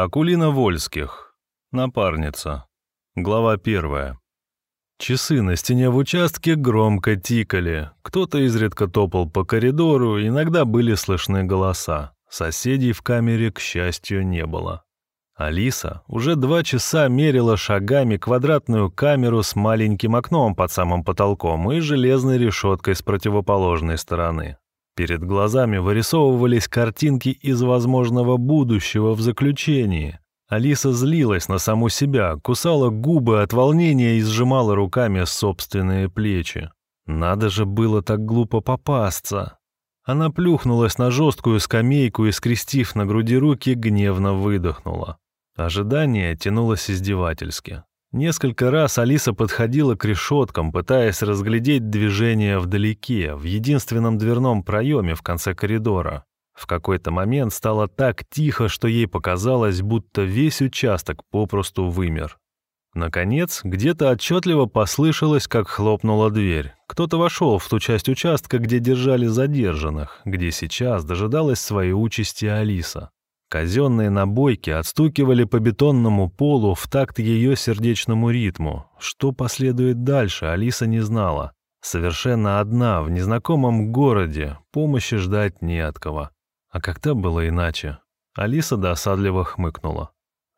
Акулина Вольских. Напарница. Глава первая. Часы на стене в участке громко тикали. Кто-то изредка топал по коридору, иногда были слышны голоса. Соседей в камере, к счастью, не было. Алиса уже два часа мерила шагами квадратную камеру с маленьким окном под самым потолком и железной решеткой с противоположной стороны. Перед глазами вырисовывались картинки из возможного будущего в заключении. Алиса злилась на саму себя, кусала губы от волнения и сжимала руками собственные плечи. Надо же было так глупо попасться. Она плюхнулась на жесткую скамейку и, скрестив на груди руки, гневно выдохнула. Ожидание тянулось издевательски. Несколько раз Алиса подходила к решеткам, пытаясь разглядеть движение вдалеке, в единственном дверном проеме в конце коридора. В какой-то момент стало так тихо, что ей показалось, будто весь участок попросту вымер. Наконец, где-то отчетливо послышалось, как хлопнула дверь. Кто-то вошел в ту часть участка, где держали задержанных, где сейчас дожидалась своей участи Алиса. Казенные набойки отстукивали по бетонному полу в такт ее сердечному ритму. Что последует дальше, Алиса не знала. Совершенно одна, в незнакомом городе, помощи ждать не от кого. А когда было иначе? Алиса досадливо хмыкнула.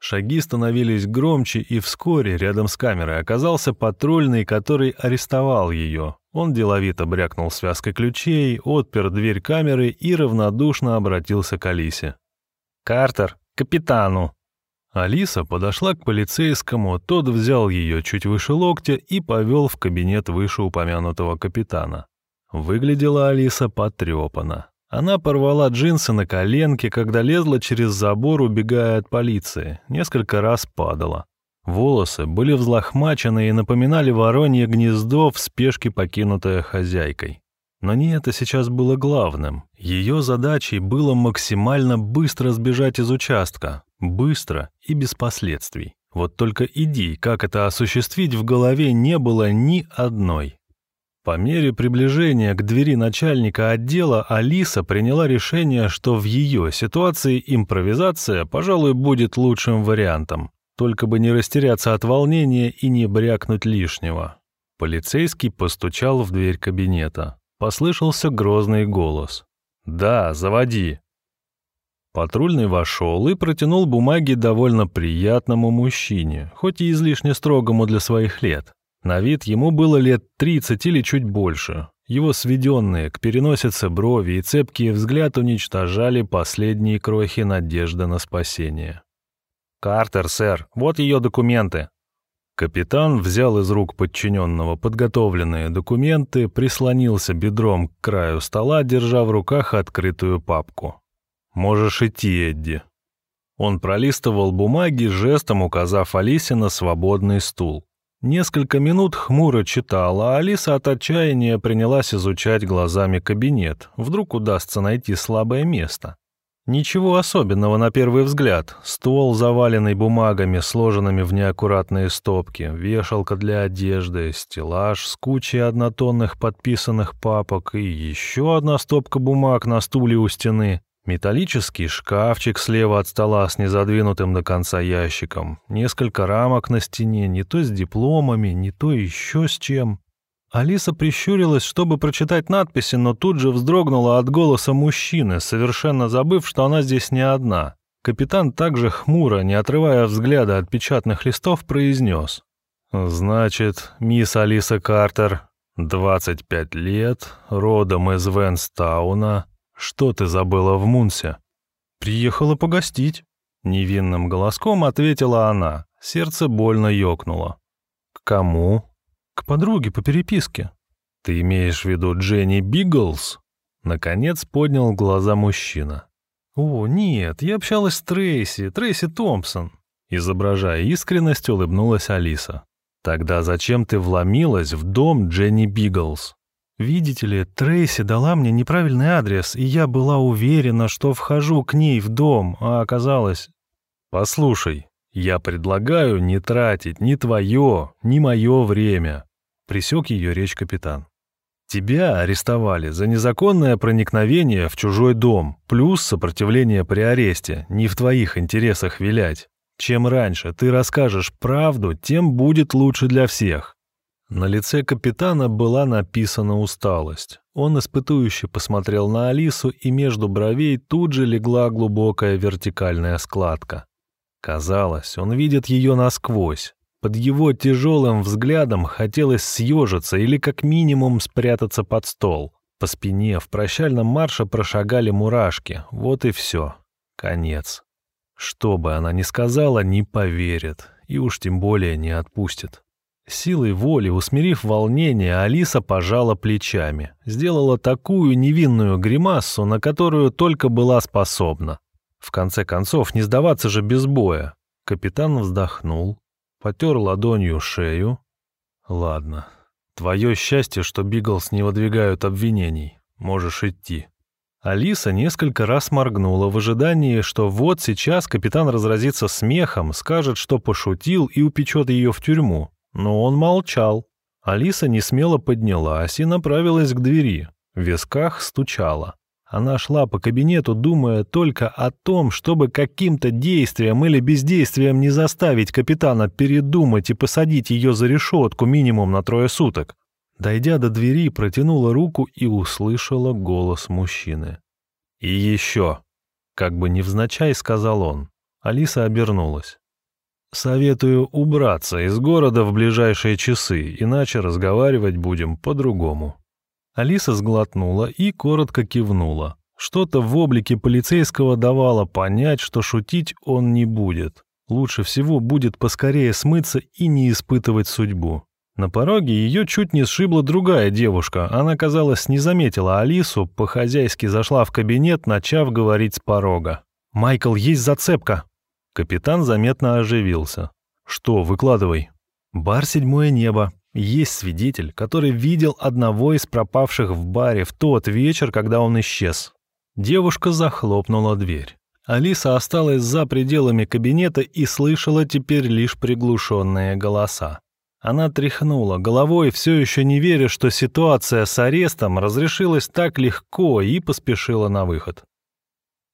Шаги становились громче, и вскоре рядом с камерой оказался патрульный, который арестовал ее. Он деловито брякнул связкой ключей, отпер дверь камеры и равнодушно обратился к Алисе. Картер, капитану!» Алиса подошла к полицейскому, тот взял ее чуть выше локтя и повел в кабинет вышеупомянутого капитана. Выглядела Алиса потрепана. Она порвала джинсы на коленке, когда лезла через забор, убегая от полиции. Несколько раз падала. Волосы были взлохмачены и напоминали воронье гнездо в спешке, покинутое хозяйкой. Но не это сейчас было главным. Ее задачей было максимально быстро сбежать из участка. Быстро и без последствий. Вот только иди, как это осуществить, в голове не было ни одной. По мере приближения к двери начальника отдела Алиса приняла решение, что в ее ситуации импровизация, пожалуй, будет лучшим вариантом. Только бы не растеряться от волнения и не брякнуть лишнего. Полицейский постучал в дверь кабинета. Послышался грозный голос. «Да, заводи». Патрульный вошел и протянул бумаги довольно приятному мужчине, хоть и излишне строгому для своих лет. На вид ему было лет 30 или чуть больше. Его сведенные к переносице брови и цепкий взгляд уничтожали последние крохи надежды на спасение. «Картер, сэр, вот ее документы», Капитан взял из рук подчиненного подготовленные документы, прислонился бедром к краю стола, держа в руках открытую папку. «Можешь идти, Эдди». Он пролистывал бумаги, жестом указав Алисе на свободный стул. Несколько минут хмуро читал, а Алиса от отчаяния принялась изучать глазами кабинет. Вдруг удастся найти слабое место. Ничего особенного на первый взгляд. Ствол, заваленный бумагами, сложенными в неаккуратные стопки, вешалка для одежды, стеллаж с кучей однотонных подписанных папок и еще одна стопка бумаг на стуле у стены. Металлический шкафчик слева от стола с незадвинутым до конца ящиком. Несколько рамок на стене, не то с дипломами, не то еще с чем. Алиса прищурилась, чтобы прочитать надписи, но тут же вздрогнула от голоса мужчины, совершенно забыв, что она здесь не одна. Капитан также хмуро, не отрывая взгляда от печатных листов, произнес. «Значит, мисс Алиса Картер, 25 лет, родом из Венстауна. Что ты забыла в Мунсе?» «Приехала погостить», — невинным голоском ответила она. Сердце больно ёкнуло. «К кому?» К подруге по переписке. Ты имеешь в виду Дженни Биглс? Наконец поднял глаза мужчина. О, нет, я общалась с Трейси, Трейси Томпсон. Изображая искренность, улыбнулась Алиса. Тогда зачем ты вломилась в дом Дженни Биглс? Видите ли, Трейси дала мне неправильный адрес, и я была уверена, что вхожу к ней в дом, а оказалось... Послушай, я предлагаю не тратить ни твое, ни мое время. Присек ее речь капитан. Тебя арестовали за незаконное проникновение в чужой дом, плюс сопротивление при аресте. Не в твоих интересах вилять. Чем раньше ты расскажешь правду, тем будет лучше для всех. На лице капитана была написана усталость. Он испытующе посмотрел на Алису, и между бровей тут же легла глубокая вертикальная складка. Казалось, он видит ее насквозь. Под его тяжелым взглядом хотелось съежиться или как минимум спрятаться под стол. По спине в прощальном марше прошагали мурашки. Вот и все. Конец. Что бы она ни сказала, не поверит. И уж тем более не отпустит. Силой воли, усмирив волнение, Алиса пожала плечами. Сделала такую невинную гримассу, на которую только была способна. В конце концов, не сдаваться же без боя. Капитан вздохнул, потер ладонью шею. «Ладно. Твое счастье, что Биглс не выдвигают обвинений. Можешь идти». Алиса несколько раз моргнула в ожидании, что вот сейчас капитан разразится смехом, скажет, что пошутил и упечет ее в тюрьму. Но он молчал. Алиса не смело поднялась и направилась к двери. В висках стучала. Она шла по кабинету, думая только о том, чтобы каким-то действием или бездействием не заставить капитана передумать и посадить ее за решетку минимум на трое суток. Дойдя до двери, протянула руку и услышала голос мужчины. «И еще!» — как бы невзначай сказал он. Алиса обернулась. «Советую убраться из города в ближайшие часы, иначе разговаривать будем по-другому». Алиса сглотнула и коротко кивнула. Что-то в облике полицейского давало понять, что шутить он не будет. Лучше всего будет поскорее смыться и не испытывать судьбу. На пороге ее чуть не сшибла другая девушка. Она, казалось, не заметила Алису, по-хозяйски зашла в кабинет, начав говорить с порога. «Майкл, есть зацепка!» Капитан заметно оживился. «Что, выкладывай?» «Бар «Седьмое небо». Есть свидетель, который видел одного из пропавших в баре в тот вечер, когда он исчез. Девушка захлопнула дверь. Алиса осталась за пределами кабинета и слышала теперь лишь приглушенные голоса. Она тряхнула головой, все еще не веря, что ситуация с арестом разрешилась так легко и поспешила на выход.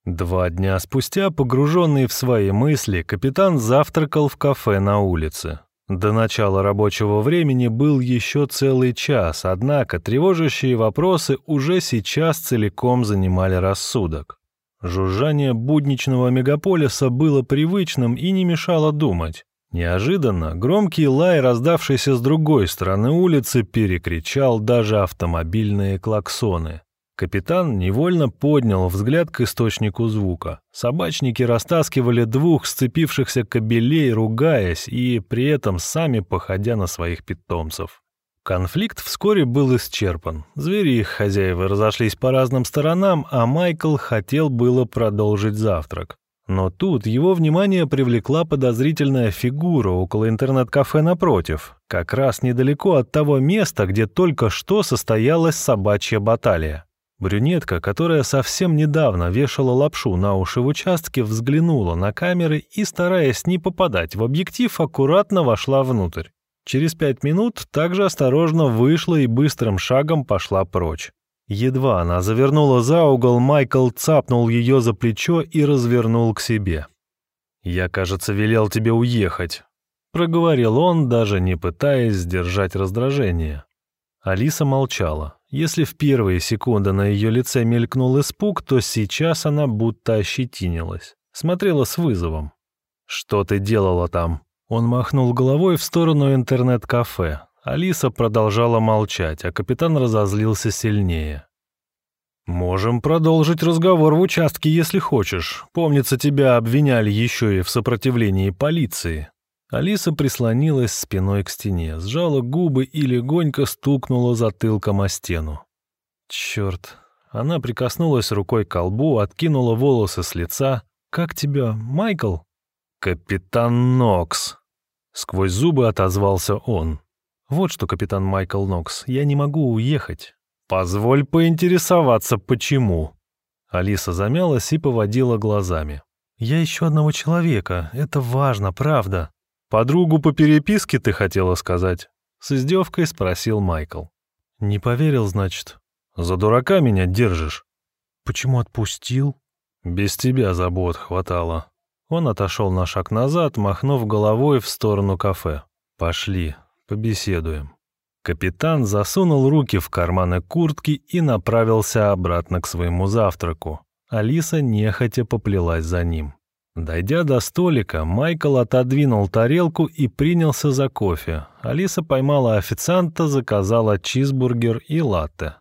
Два дня спустя, погруженный в свои мысли, капитан завтракал в кафе на улице. До начала рабочего времени был еще целый час, однако тревожащие вопросы уже сейчас целиком занимали рассудок. Жужжание будничного мегаполиса было привычным и не мешало думать. Неожиданно громкий лай, раздавшийся с другой стороны улицы, перекричал даже автомобильные клаксоны. Капитан невольно поднял взгляд к источнику звука. Собачники растаскивали двух сцепившихся кобелей, ругаясь и при этом сами походя на своих питомцев. Конфликт вскоре был исчерпан. Звери и их хозяева разошлись по разным сторонам, а Майкл хотел было продолжить завтрак. Но тут его внимание привлекла подозрительная фигура около интернет-кафе напротив, как раз недалеко от того места, где только что состоялась собачья баталия. Брюнетка, которая совсем недавно вешала лапшу на уши в участке, взглянула на камеры и, стараясь не попадать в объектив, аккуратно вошла внутрь. Через пять минут также осторожно вышла и быстрым шагом пошла прочь. Едва она завернула за угол, Майкл цапнул ее за плечо и развернул к себе. «Я, кажется, велел тебе уехать», — проговорил он, даже не пытаясь сдержать раздражение. Алиса молчала. Если в первые секунды на ее лице мелькнул испуг, то сейчас она будто ощетинилась. Смотрела с вызовом. «Что ты делала там?» Он махнул головой в сторону интернет-кафе. Алиса продолжала молчать, а капитан разозлился сильнее. «Можем продолжить разговор в участке, если хочешь. Помнится, тебя обвиняли еще и в сопротивлении полиции». Алиса прислонилась спиной к стене, сжала губы и легонько стукнула затылком о стену. Черт! Она прикоснулась рукой к колбу, откинула волосы с лица. «Как тебя, Майкл?» «Капитан Нокс!» Сквозь зубы отозвался он. «Вот что, капитан Майкл Нокс, я не могу уехать». «Позволь поинтересоваться, почему?» Алиса замялась и поводила глазами. «Я ищу одного человека, это важно, правда. «Подругу по переписке ты хотела сказать?» — с издевкой спросил Майкл. «Не поверил, значит?» «За дурака меня держишь?» «Почему отпустил?» «Без тебя забот хватало». Он отошел на шаг назад, махнув головой в сторону кафе. «Пошли, побеседуем». Капитан засунул руки в карманы куртки и направился обратно к своему завтраку. Алиса нехотя поплелась за ним. Дойдя до столика, Майкл отодвинул тарелку и принялся за кофе. Алиса поймала официанта, заказала чизбургер и латте.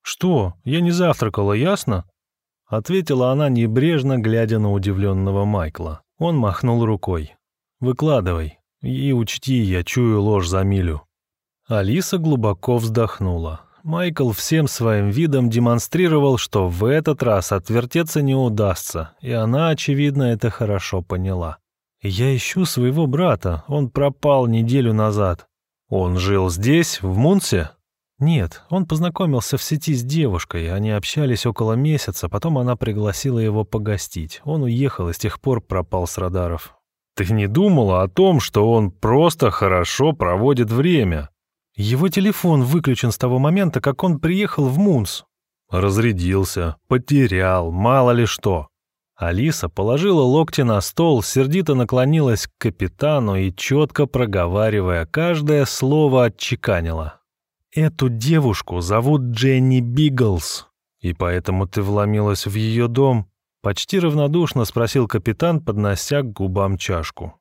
«Что? Я не завтракала, ясно?» Ответила она небрежно, глядя на удивленного Майкла. Он махнул рукой. «Выкладывай. И учти, я чую ложь за милю». Алиса глубоко вздохнула. Майкл всем своим видом демонстрировал, что в этот раз отвертеться не удастся, и она, очевидно, это хорошо поняла. «Я ищу своего брата, он пропал неделю назад». «Он жил здесь, в Мунсе?» «Нет, он познакомился в сети с девушкой, они общались около месяца, потом она пригласила его погостить. Он уехал и с тех пор пропал с радаров». «Ты не думала о том, что он просто хорошо проводит время?» Его телефон выключен с того момента, как он приехал в Мунс. Разрядился, потерял, мало ли что. Алиса положила локти на стол, сердито наклонилась к капитану и, четко проговаривая, каждое слово отчеканила. «Эту девушку зовут Дженни Биглс, и поэтому ты вломилась в ее дом?» Почти равнодушно спросил капитан, поднося к губам чашку.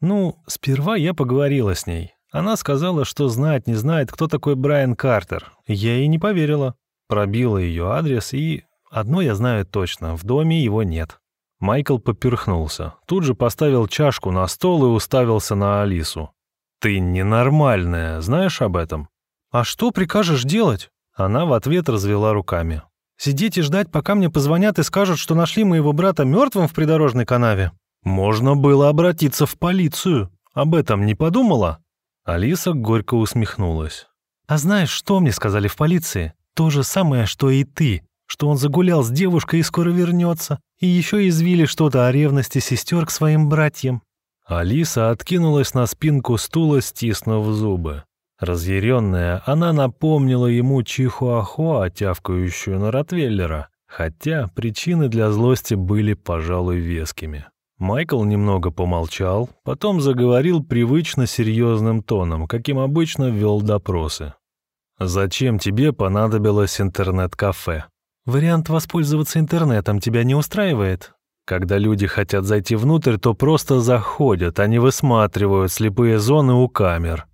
«Ну, сперва я поговорила с ней. Она сказала, что знать не знает, кто такой Брайан Картер. Я ей не поверила. Пробила ее адрес, и одно я знаю точно, в доме его нет. Майкл поперхнулся, тут же поставил чашку на стол и уставился на Алису. «Ты ненормальная, знаешь об этом?» «А что прикажешь делать?» Она в ответ развела руками. «Сидеть и ждать, пока мне позвонят и скажут, что нашли моего брата мертвым в придорожной канаве?» «Можно было обратиться в полицию. Об этом не подумала?» Алиса горько усмехнулась. «А знаешь, что мне сказали в полиции? То же самое, что и ты, что он загулял с девушкой и скоро вернется, и еще извили что-то о ревности сестер к своим братьям». Алиса откинулась на спинку стула, стиснув зубы. Разъяренная, она напомнила ему чихуахуа, тявкающую на Ротвеллера, хотя причины для злости были, пожалуй, вескими. Майкл немного помолчал, потом заговорил привычно серьезным тоном, каким обычно вел допросы. «Зачем тебе понадобилось интернет-кафе?» «Вариант воспользоваться интернетом тебя не устраивает?» «Когда люди хотят зайти внутрь, то просто заходят, они высматривают слепые зоны у камер».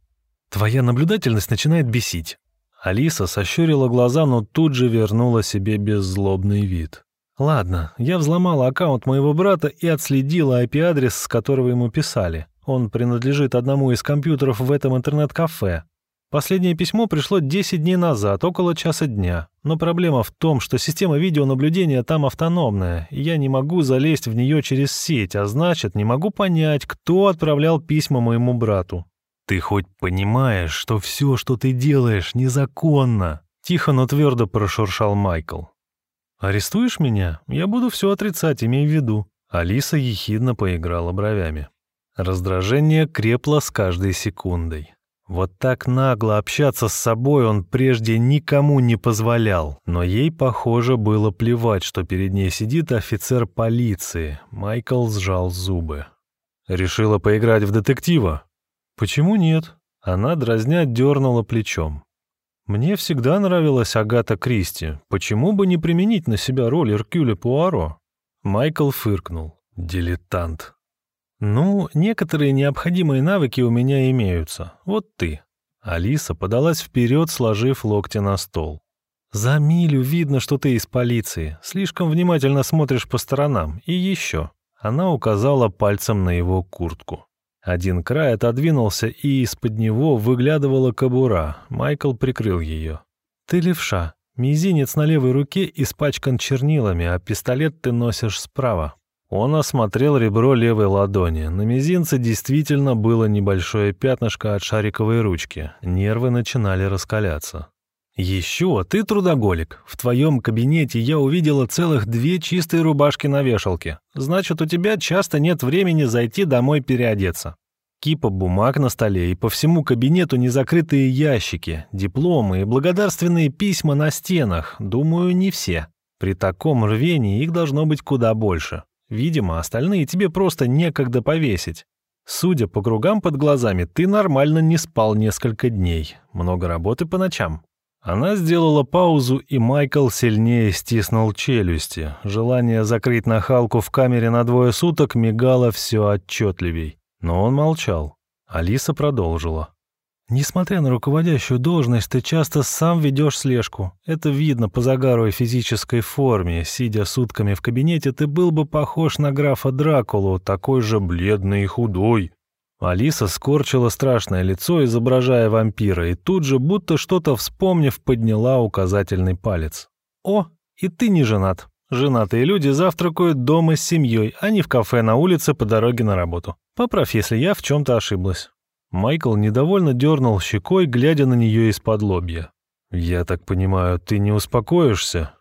«Твоя наблюдательность начинает бесить». Алиса сощурила глаза, но тут же вернула себе беззлобный вид. Ладно, я взломала аккаунт моего брата и отследила IP-адрес, с которого ему писали. Он принадлежит одному из компьютеров в этом интернет-кафе. Последнее письмо пришло 10 дней назад, около часа дня. Но проблема в том, что система видеонаблюдения там автономная, и я не могу залезть в нее через сеть, а значит, не могу понять, кто отправлял письма моему брату. «Ты хоть понимаешь, что все, что ты делаешь, незаконно?» Тихо, но твердо прошуршал Майкл. «Арестуешь меня? Я буду все отрицать, имей в виду». Алиса ехидно поиграла бровями. Раздражение крепло с каждой секундой. Вот так нагло общаться с собой он прежде никому не позволял, но ей, похоже, было плевать, что перед ней сидит офицер полиции. Майкл сжал зубы. «Решила поиграть в детектива?» «Почему нет?» Она дразня дернула плечом. Мне всегда нравилась Агата Кристи. Почему бы не применить на себя роль Эркюля Пуаро? Майкл фыркнул. Дилетант. Ну, некоторые необходимые навыки у меня имеются. Вот ты. Алиса подалась вперед, сложив локти на стол. За милю видно, что ты из полиции. Слишком внимательно смотришь по сторонам. И еще. Она указала пальцем на его куртку. Один край отодвинулся, и из-под него выглядывала кобура. Майкл прикрыл ее. «Ты левша. Мизинец на левой руке испачкан чернилами, а пистолет ты носишь справа». Он осмотрел ребро левой ладони. На мизинце действительно было небольшое пятнышко от шариковой ручки. Нервы начинали раскаляться. «Еще ты трудоголик. В твоем кабинете я увидела целых две чистые рубашки на вешалке. Значит, у тебя часто нет времени зайти домой переодеться». Кипа бумаг на столе и по всему кабинету незакрытые ящики, дипломы и благодарственные письма на стенах. Думаю, не все. При таком рвении их должно быть куда больше. Видимо, остальные тебе просто некогда повесить. Судя по кругам под глазами, ты нормально не спал несколько дней. Много работы по ночам. Она сделала паузу, и Майкл сильнее стиснул челюсти. Желание закрыть нахалку в камере на двое суток мигало все отчетливей. Но он молчал. Алиса продолжила. «Несмотря на руководящую должность, ты часто сам ведешь слежку. Это видно по загару и физической форме. Сидя сутками в кабинете, ты был бы похож на графа Дракулу, такой же бледный и худой». Алиса скорчила страшное лицо, изображая вампира, и тут же, будто что-то вспомнив, подняла указательный палец. «О, и ты не женат. Женатые люди завтракают дома с семьей, а не в кафе на улице по дороге на работу. Поправь, если я в чем-то ошиблась». Майкл недовольно дернул щекой, глядя на нее из-под лобья. «Я так понимаю, ты не успокоишься?»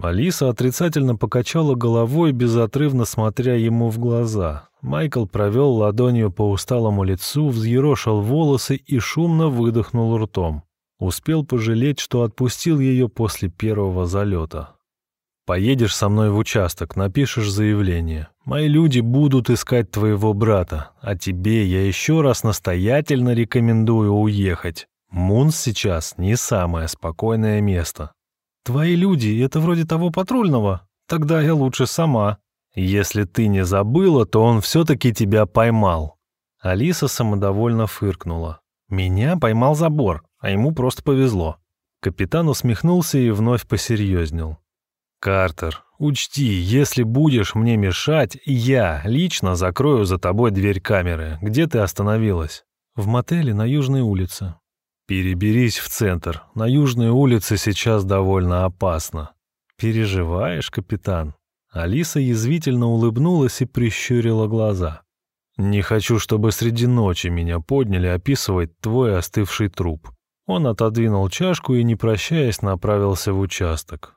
Алиса отрицательно покачала головой, безотрывно смотря ему в глаза. Майкл провел ладонью по усталому лицу, взъерошил волосы и шумно выдохнул ртом. Успел пожалеть, что отпустил ее после первого залета. Поедешь со мной в участок, напишешь заявление. Мои люди будут искать твоего брата, а тебе я еще раз настоятельно рекомендую уехать. Мунс сейчас не самое спокойное место. Твои люди — это вроде того патрульного? Тогда я лучше сама. Если ты не забыла, то он все-таки тебя поймал. Алиса самодовольно фыркнула. Меня поймал забор, а ему просто повезло. Капитан усмехнулся и вновь посерьезнел. «Картер, учти, если будешь мне мешать, я лично закрою за тобой дверь камеры. Где ты остановилась?» «В мотеле на Южной улице». «Переберись в центр. На Южной улице сейчас довольно опасно». «Переживаешь, капитан?» Алиса язвительно улыбнулась и прищурила глаза. «Не хочу, чтобы среди ночи меня подняли описывать твой остывший труп». Он отодвинул чашку и, не прощаясь, направился в участок.